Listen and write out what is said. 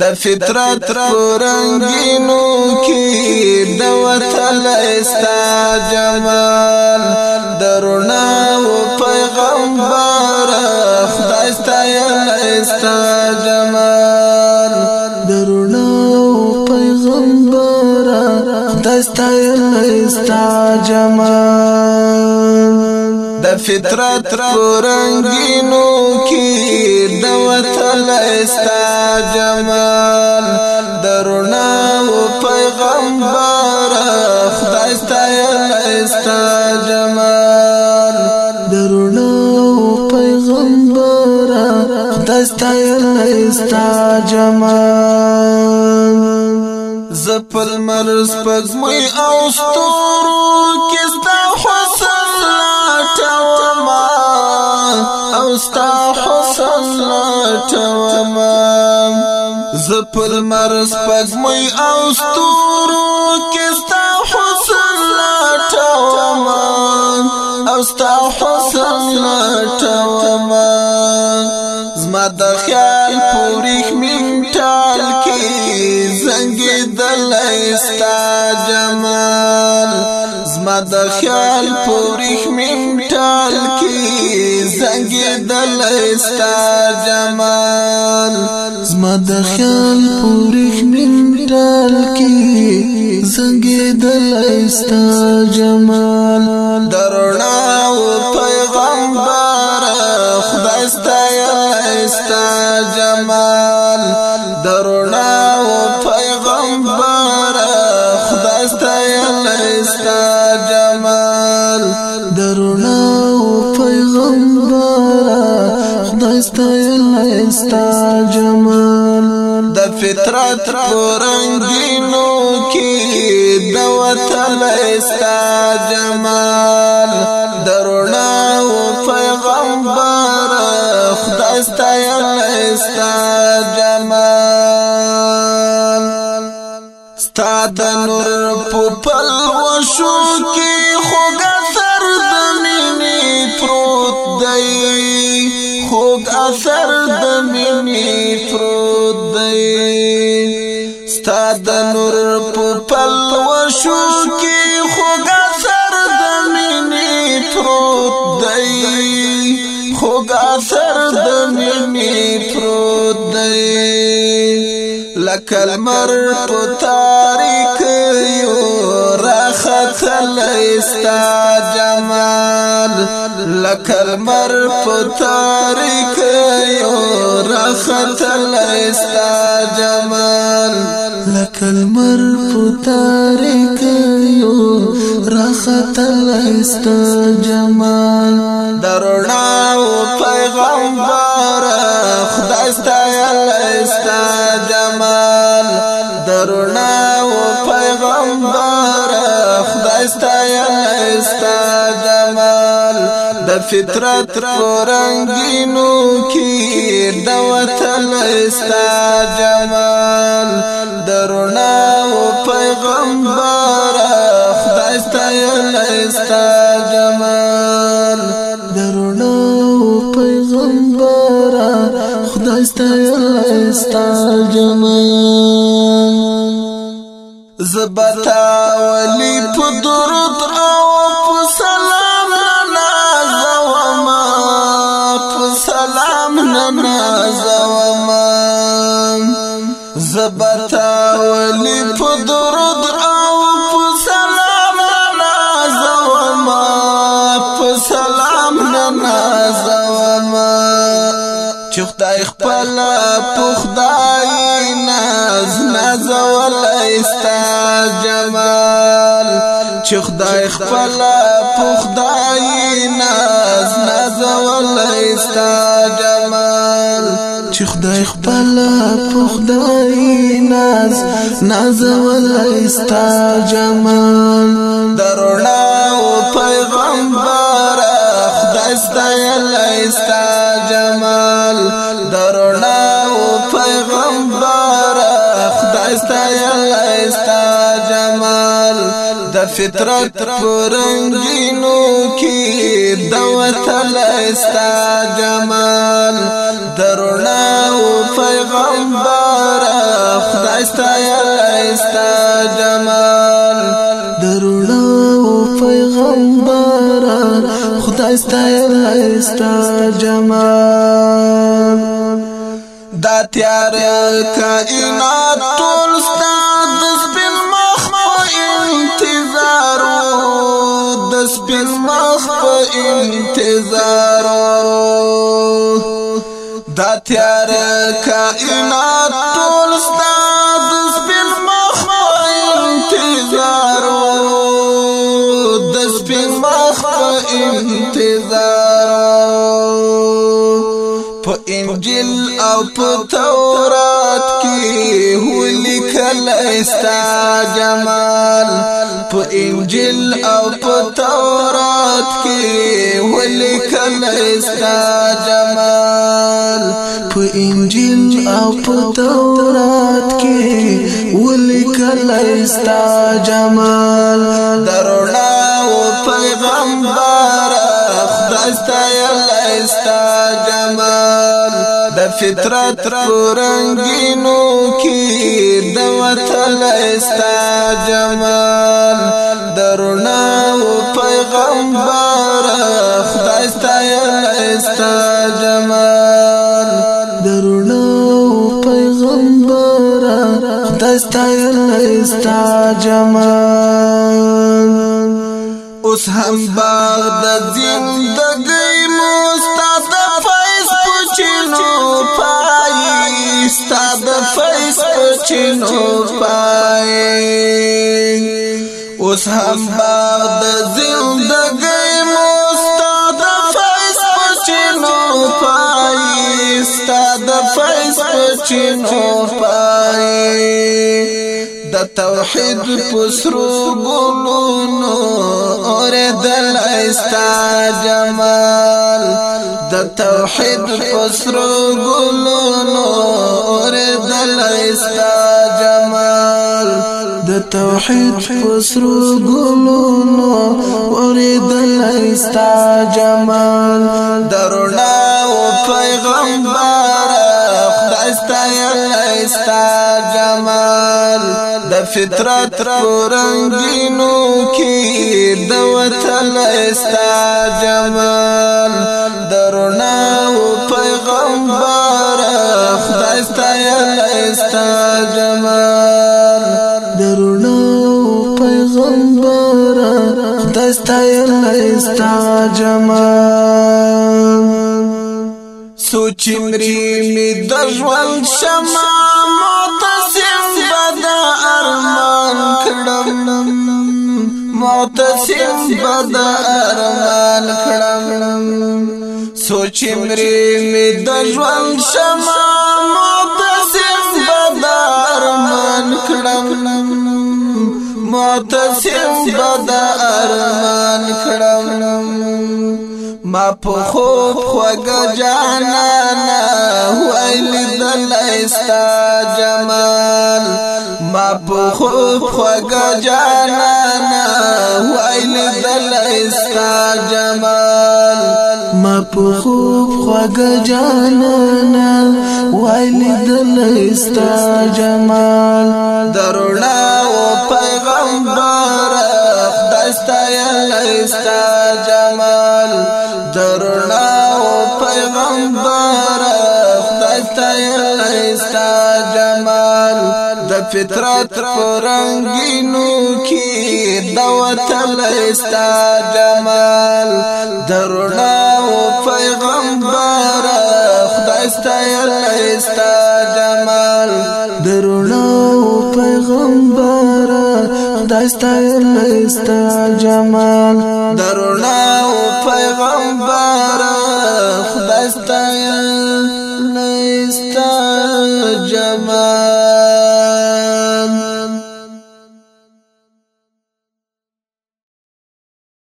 د فطرت پرنګینو کې د وطن استا جمال درونا او پیغمبر خدای استا استا جمال درونا او پیغمبر خدای استا استا جمال د فطرت رنگینو کې د وطن استا جمال درونا او پیغمبر خدای استا استا جمال درونا او پیغمبر خدای استا استا جمال زپل مرز پزمي او ستورو ستا حسن لټوم زه پر مرز پګمې او ستورو کې ستا حسن لټوم او ستا حسن لټوم زما د خیال پورې منټال کې زنګې د لستا جمال زما د خیال پورې منټال زنګي د لستا جمال زما د خیال پورې من ډال کې زنګي د لستا جمال درنا او پیغمبر خدای ستا لستا جمال درنا او پیغمبر خدای ستا لستا ستا جمال د فطرت پرنګینو کې د وطن ستا جمال درونا او پیغمبر خدای ستا ستا جمال ستا د نور په پلو شو کې خوګه سر د مینې پروت دی کوږ اثر د مینې پروت دی ستا د نور په پلو شو کې خوږ اثر د مینې پروت دی خوږ اثر د مینې پروت دی لکه لمر په تاریک یو راخت لستا جمال لکل مر پتاریک یو رخت لستا جمال لکل مر پتاریک یو رخت لستا جمال درنا او پیغمبر خدای ستا لستا جمال درنا او پیغمبر خدای ستا لستا د فطرت پرنګینو کې د وطن استا جمال درنا او پیغمبر خدای استا استا جمال درنا او پیغمبر خدای استا استا جمال زبتا ولی په درود راو زبتا ولی په درود او په سلام نازوم په سلام نازوم چې خدای خپل په خدای ناز نازول استا جمال چې خدای خپل په خدای ناز نازول استا جمال الله خدای ناز ناز ولستا جمال درنا او پیغمبر خدای ستا جمال درنا او پیغمبر خدای ستا د فطرت پرنګینو کې د وطن استا جمال درنا او پیغمبر خدای استا استا جمال درنا او پیغمبر خدای استا استا جمال دا تیار کائنات ټول استا سپین مخ په انتظار دا تیار کائنات ټول ستا د سپین مخ په انتظار د سپین مخ په انتظار په انجیل او په تورات کې هو لیکل استا جمال په انجیل او په تورات کې ولیکل استا جمال په انجیل او په تورات کې ولیکل استا جمال درنا او پیغمبر خداستا استا جمال د فطرت رنگینو کې د وطن استا جمال استایل استا جمال اوس هم باغ د زندګۍ مستاد فیس پچینو پای استاد فیس پچینو پای اوس هم باغ د زندګۍ چینو پای د توحید پسرو ګلونو اور دل استا جمال د توحید پسرو ګلونو اور دل استا جمال د توحید پسرو ګلونو اور دل استا جمال درنا او پیغمبر جمال د فطرت رنگینو کې د وطن استا جمال درنا او پیغمبر خدای استا استا جمال درنا او پیغمبر خدای استا استا جمال سوچ مری می د ژوند شمع د ارمان کړم سوچ مری می د ژوند شمع متصم بد ارمان کړم متصم بد ارمان کړم ما په خوب خوګ جانا نه ویل د لستا جمال ما په خوب خوګه جانانا وایل دل استا جمال ما په خوب خوګه جانانا وایل دل استا جمال درونا او پیغمبر خدای استا د فطرت پرنګینو کې د وطن استا جمال درنا او پیغمبر خدای استا استا جمال درنا او پیغمبر خدای استا استا جمال درنا او پیغمبر خدای استا استا جمال